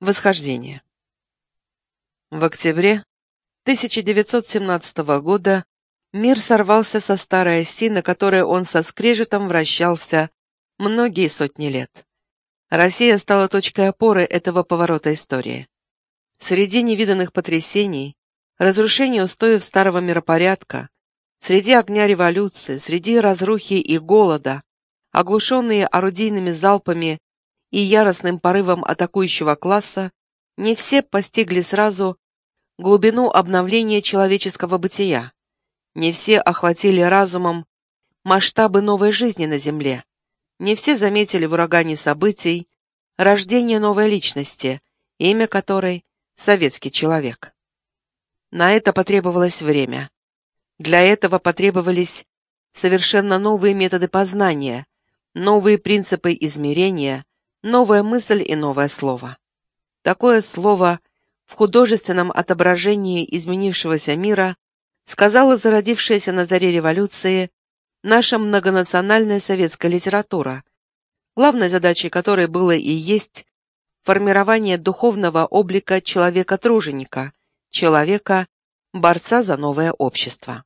Восхождение. В октябре 1917 года мир сорвался со старой оси, на которой он со скрежетом вращался многие сотни лет. Россия стала точкой опоры этого поворота истории. Среди невиданных потрясений, разрушения устоев старого миропорядка, среди огня революции, среди разрухи и голода, оглушенные орудийными залпами и яростным порывом атакующего класса, не все постигли сразу глубину обновления человеческого бытия. Не все охватили разумом масштабы новой жизни на Земле. Не все заметили в урагане событий рождение новой личности, имя которой — советский человек. На это потребовалось время. Для этого потребовались совершенно новые методы познания, новые принципы измерения, новая мысль и новое слово. Такое слово в художественном отображении изменившегося мира сказала зародившаяся на заре революции наша многонациональная советская литература, главной задачей которой было и есть формирование духовного облика человека-труженика, человека-борца за новое общество.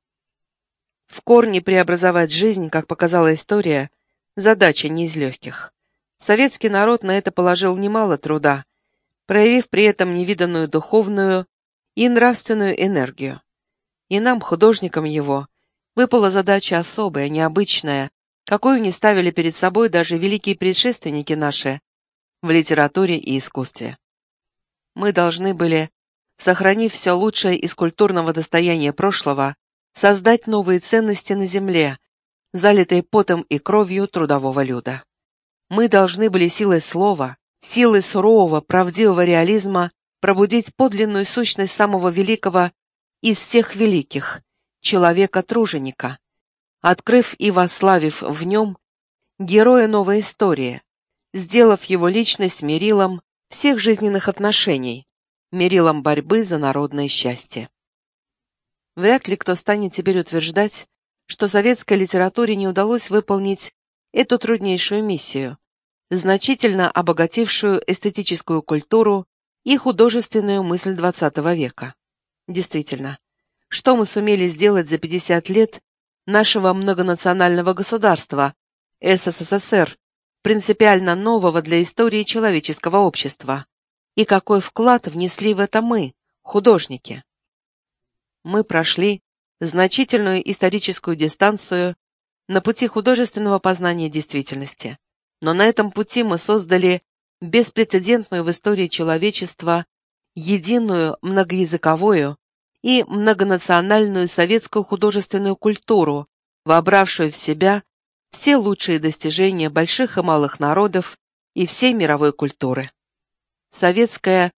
В корне преобразовать жизнь, как показала история, задача не из легких. Советский народ на это положил немало труда, проявив при этом невиданную духовную и нравственную энергию. И нам, художникам его, выпала задача особая, необычная, какую не ставили перед собой даже великие предшественники наши в литературе и искусстве. Мы должны были, сохранив все лучшее из культурного достояния прошлого, создать новые ценности на земле, залитые потом и кровью трудового люда. Мы должны были силой слова, силой сурового, правдивого реализма пробудить подлинную сущность самого великого из всех великих, человека-труженика, открыв и вославив в нем героя новой истории, сделав его личность мерилом всех жизненных отношений, мерилом борьбы за народное счастье. Вряд ли кто станет теперь утверждать, что советской литературе не удалось выполнить эту труднейшую миссию, значительно обогатившую эстетическую культуру и художественную мысль XX века. Действительно, что мы сумели сделать за 50 лет нашего многонационального государства, СССР, принципиально нового для истории человеческого общества, и какой вклад внесли в это мы, художники. Мы прошли значительную историческую дистанцию на пути художественного познания действительности. Но на этом пути мы создали беспрецедентную в истории человечества единую многоязыковую и многонациональную советскую художественную культуру, вобравшую в себя все лучшие достижения больших и малых народов и всей мировой культуры. Советская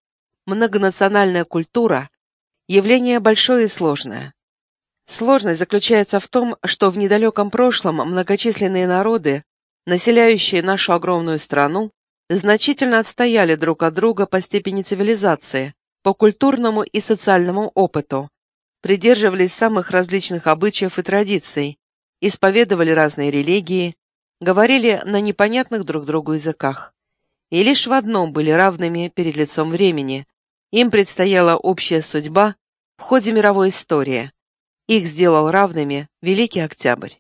многонациональная культура – явление большое и сложное. Сложность заключается в том, что в недалеком прошлом многочисленные народы населяющие нашу огромную страну, значительно отстояли друг от друга по степени цивилизации, по культурному и социальному опыту, придерживались самых различных обычаев и традиций, исповедовали разные религии, говорили на непонятных друг другу языках. И лишь в одном были равными перед лицом времени. Им предстояла общая судьба в ходе мировой истории. Их сделал равными Великий Октябрь.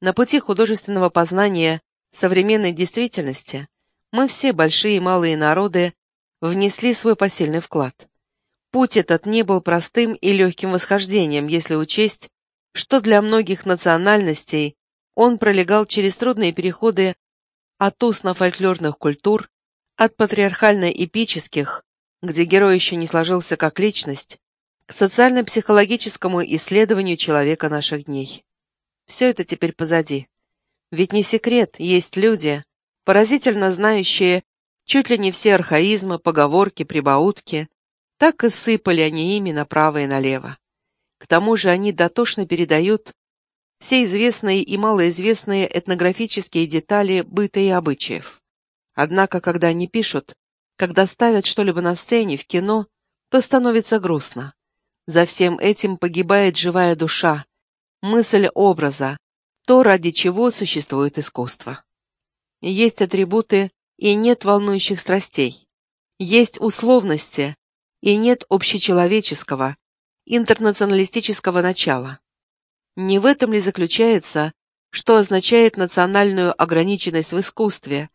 На пути художественного познания современной действительности мы все, большие и малые народы, внесли свой посильный вклад. Путь этот не был простым и легким восхождением, если учесть, что для многих национальностей он пролегал через трудные переходы от устно-фольклорных культур, от патриархально-эпических, где герой еще не сложился как личность, к социально-психологическому исследованию человека наших дней. Все это теперь позади. Ведь не секрет, есть люди, поразительно знающие чуть ли не все архаизмы, поговорки, прибаутки, так и сыпали они ими направо и налево. К тому же они дотошно передают все известные и малоизвестные этнографические детали быта и обычаев. Однако, когда они пишут, когда ставят что-либо на сцене, в кино, то становится грустно. За всем этим погибает живая душа, мысль образа, то, ради чего существует искусство. Есть атрибуты и нет волнующих страстей. Есть условности, и нет общечеловеческого, интернационалистического начала. Не в этом ли заключается, что означает национальную ограниченность в искусстве,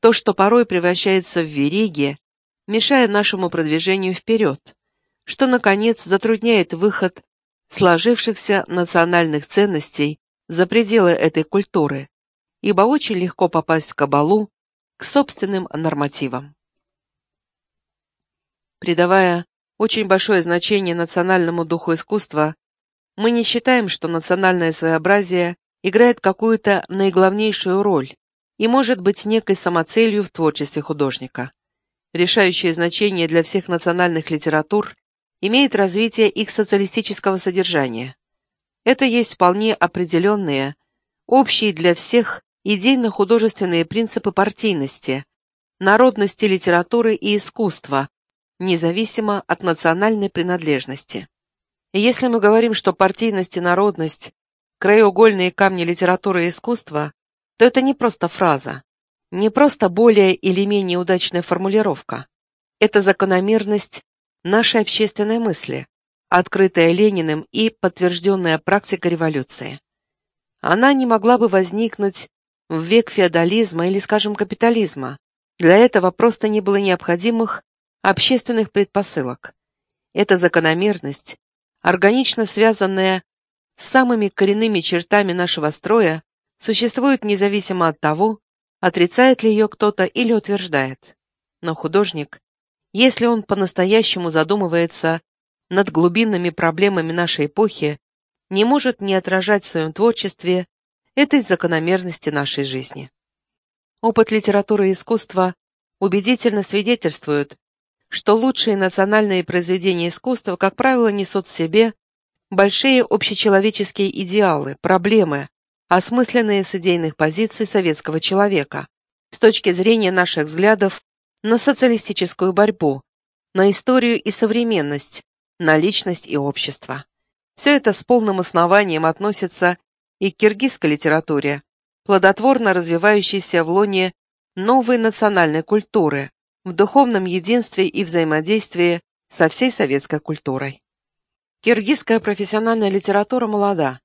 то, что порой превращается в вериги, мешая нашему продвижению вперед, что, наконец, затрудняет выход сложившихся национальных ценностей за пределы этой культуры, ибо очень легко попасть в кабалу к собственным нормативам. Придавая очень большое значение национальному духу искусства, мы не считаем, что национальное своеобразие играет какую-то наиглавнейшую роль и может быть некой самоцелью в творчестве художника. Решающее значение для всех национальных литератур имеет развитие их социалистического содержания. Это есть вполне определенные, общие для всех идейно-художественные принципы партийности, народности литературы и искусства, независимо от национальной принадлежности. И если мы говорим, что партийность и народность – краеугольные камни литературы и искусства, то это не просто фраза, не просто более или менее удачная формулировка. Это закономерность нашей общественной мысли, открытая Лениным и подтвержденная практика революции. Она не могла бы возникнуть в век феодализма или, скажем, капитализма. Для этого просто не было необходимых общественных предпосылок. Эта закономерность, органично связанная с самыми коренными чертами нашего строя, существует независимо от того, отрицает ли ее кто-то или утверждает. Но художник, если он по-настоящему задумывается над глубинными проблемами нашей эпохи, не может не отражать в своем творчестве этой закономерности нашей жизни. Опыт литературы и искусства убедительно свидетельствует, что лучшие национальные произведения искусства, как правило, несут в себе большие общечеловеческие идеалы, проблемы, осмысленные с идейных позиций советского человека, с точки зрения наших взглядов на социалистическую борьбу, на историю и современность, на личность и общество. Все это с полным основанием относится и к киргизской литературе, плодотворно развивающейся в лоне новой национальной культуры, в духовном единстве и взаимодействии со всей советской культурой. Киргизская профессиональная литература молода,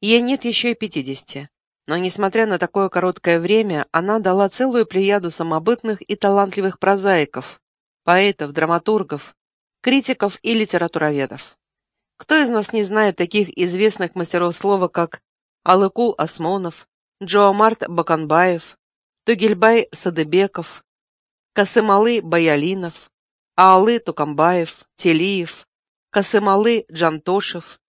ей нет еще и 50. Но, несмотря на такое короткое время, она дала целую плеяду самобытных и талантливых прозаиков, поэтов, драматургов, критиков и литературоведов. Кто из нас не знает таких известных мастеров слова, как Алыкул Осмонов, Джоамарт Баканбаев, Тугельбай Садыбеков, Касымалы Баялинов, Аалы Тукамбаев, Телиев, Касымалы Джантошев,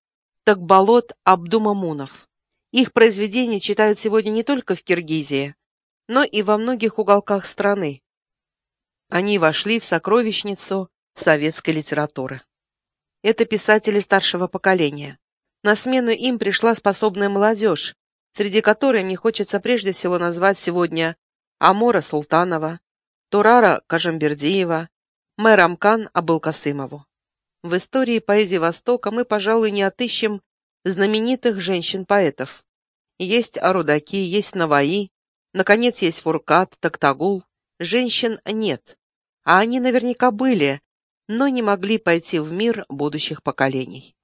Такбалот Абдумамунов. Их произведения читают сегодня не только в Киргизии, но и во многих уголках страны. Они вошли в сокровищницу советской литературы. Это писатели старшего поколения. На смену им пришла способная молодежь, среди которой мне хочется прежде всего назвать сегодня Амора Султанова, Турара Кажамбердиева, Мэрамкан Абылкасымову. В истории поэзии Востока мы, пожалуй, не отыщем знаменитых женщин-поэтов. Есть Арудаки, есть Наваи, наконец, есть Фуркат, Токтагул. Женщин нет, а они наверняка были, но не могли пойти в мир будущих поколений.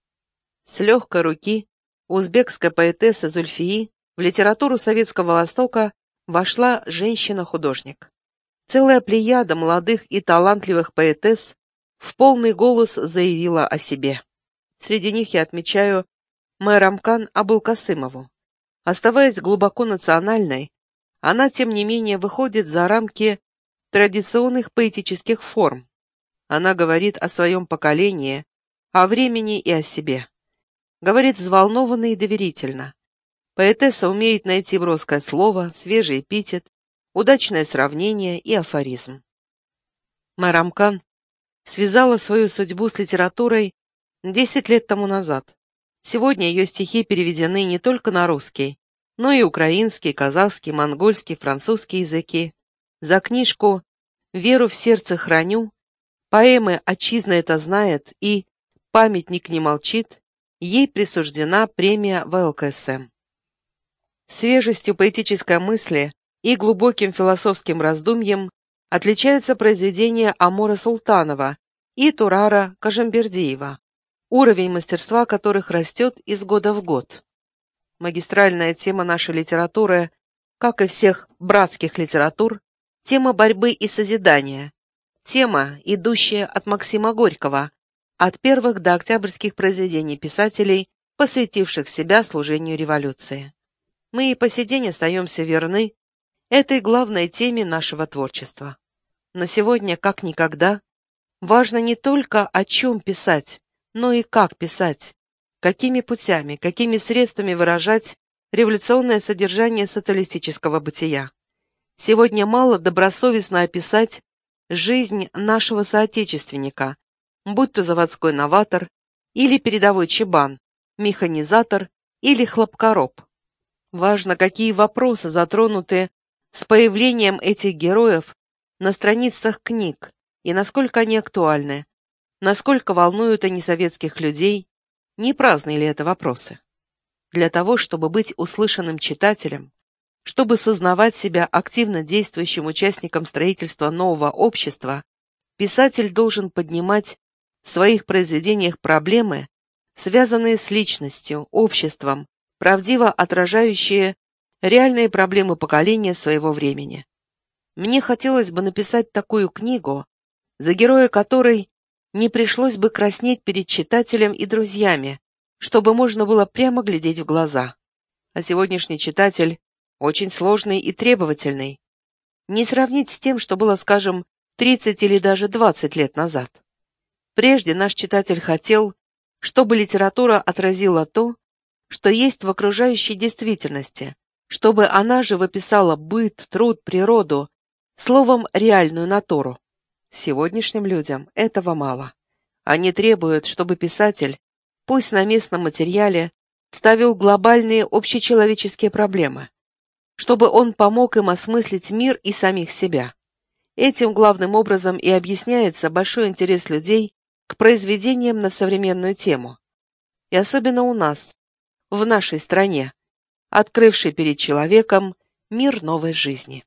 С легкой руки узбекская поэтесса Зульфии в литературу Советского Востока вошла женщина-художник. Целая плеяда молодых и талантливых поэтесс в полный голос заявила о себе. Среди них я отмечаю Майрамкан Абулкасымову. Оставаясь глубоко национальной, она, тем не менее, выходит за рамки традиционных поэтических форм. Она говорит о своем поколении, о времени и о себе. Говорит взволнованно и доверительно. Поэтесса умеет найти броское слово, свежий эпитет, удачное сравнение и афоризм. Майрамкан связала свою судьбу с литературой десять лет тому назад. Сегодня ее стихи переведены не только на русский, но и украинский, казахский, монгольский, французский языки. За книжку «Веру в сердце храню», поэмы «Отчизна это знает» и «Памятник не молчит» ей присуждена премия ВЛКСМ. Свежестью поэтической мысли и глубоким философским раздумьем отличаются произведения Амора Султанова и Турара Кажамбердиева, уровень мастерства которых растет из года в год. Магистральная тема нашей литературы, как и всех братских литератур, тема борьбы и созидания, тема, идущая от Максима Горького, от первых до октябрьских произведений писателей, посвятивших себя служению революции. Мы и по сей день остаемся верны этой главной теме нашего творчества. Но сегодня, как никогда, важно не только о чем писать, но и как писать, какими путями, какими средствами выражать революционное содержание социалистического бытия. Сегодня мало добросовестно описать жизнь нашего соотечественника, будь то заводской новатор или передовой чебан, механизатор или хлопкороб. Важно, какие вопросы затронуты с появлением этих героев на страницах книг и насколько они актуальны, насколько волнуют они советских людей, не праздные ли это вопросы. Для того, чтобы быть услышанным читателем, чтобы сознавать себя активно действующим участником строительства нового общества, писатель должен поднимать в своих произведениях проблемы, связанные с личностью, обществом, правдиво отражающие реальные проблемы поколения своего времени. Мне хотелось бы написать такую книгу, за героя которой не пришлось бы краснеть перед читателем и друзьями, чтобы можно было прямо глядеть в глаза. А сегодняшний читатель очень сложный и требовательный. Не сравнить с тем, что было, скажем, 30 или даже 20 лет назад. Прежде наш читатель хотел, чтобы литература отразила то, что есть в окружающей действительности, чтобы она же выписала быт, труд, природу, словом, реальную натуру. Сегодняшним людям этого мало. Они требуют, чтобы писатель, пусть на местном материале, ставил глобальные общечеловеческие проблемы, чтобы он помог им осмыслить мир и самих себя. Этим главным образом и объясняется большой интерес людей к произведениям на современную тему. И особенно у нас, в нашей стране, открывшей перед человеком мир новой жизни.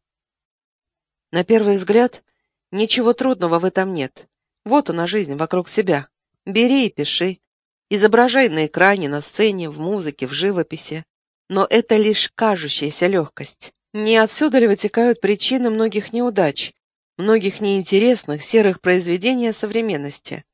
На первый взгляд, ничего трудного в этом нет. Вот она жизнь вокруг себя. Бери и пиши. Изображай на экране, на сцене, в музыке, в живописи. Но это лишь кажущаяся легкость. Не отсюда ли вытекают причины многих неудач, многих неинтересных серых произведений современности?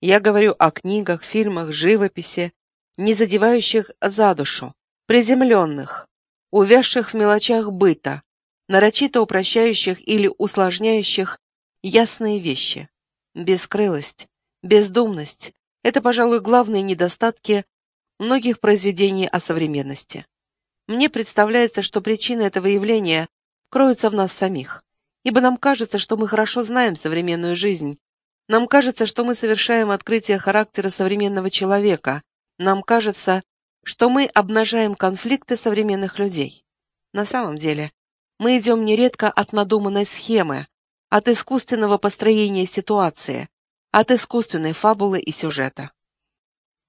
Я говорю о книгах, фильмах, живописи, не задевающих за душу, приземленных, увязших в мелочах быта, нарочито упрощающих или усложняющих ясные вещи. Бескрылость, бездумность – это, пожалуй, главные недостатки многих произведений о современности. Мне представляется, что причина этого явления кроется в нас самих, ибо нам кажется, что мы хорошо знаем современную жизнь, нам кажется, что мы совершаем открытие характера современного человека, нам кажется, что мы обнажаем конфликты современных людей. На самом деле, мы идем нередко от надуманной схемы, от искусственного построения ситуации, от искусственной фабулы и сюжета.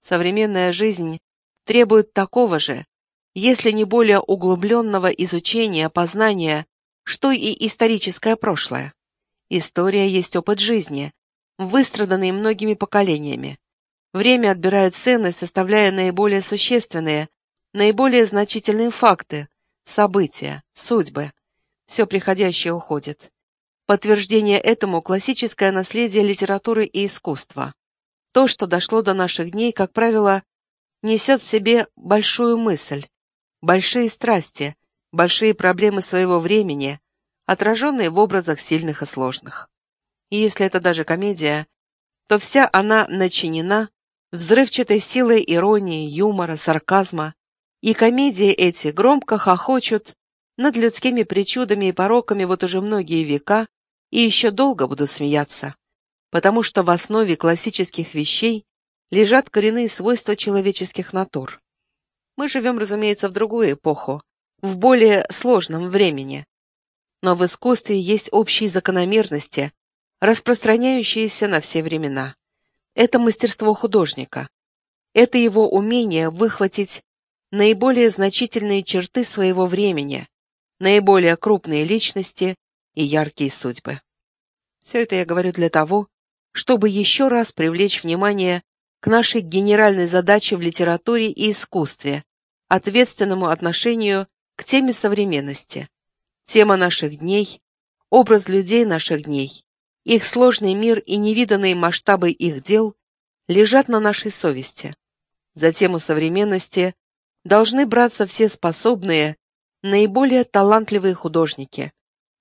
Современная жизнь требует такого же, если не более углубленного изучения, познания, что и историческое прошлое. История есть опыт жизни, выстраданный многими поколениями. Время отбирает ценность, составляя наиболее существенные, наиболее значительные факты, события, судьбы. Все приходящее уходит. Подтверждение этому – классическое наследие литературы и искусства. То, что дошло до наших дней, как правило, несет в себе большую мысль, большие страсти, большие проблемы своего времени, отраженные в образах сильных и сложных. И если это даже комедия, то вся она начинена взрывчатой силой иронии, юмора, сарказма, и комедии эти громко хохочут над людскими причудами и пороками вот уже многие века и еще долго будут смеяться, потому что в основе классических вещей лежат коренные свойства человеческих натур. Мы живем, разумеется, в другую эпоху, в более сложном времени. Но в искусстве есть общие закономерности, распространяющиеся на все времена. Это мастерство художника. Это его умение выхватить наиболее значительные черты своего времени, наиболее крупные личности и яркие судьбы. Все это я говорю для того, чтобы еще раз привлечь внимание к нашей генеральной задаче в литературе и искусстве, ответственному отношению к теме современности. Тема наших дней, образ людей наших дней, их сложный мир и невиданные масштабы их дел лежат на нашей совести. За тему современности должны браться все способные, наиболее талантливые художники.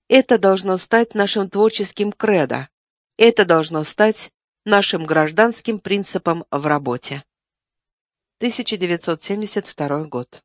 Это должно стать нашим творческим кредо. Это должно стать нашим гражданским принципом в работе. 1972 год.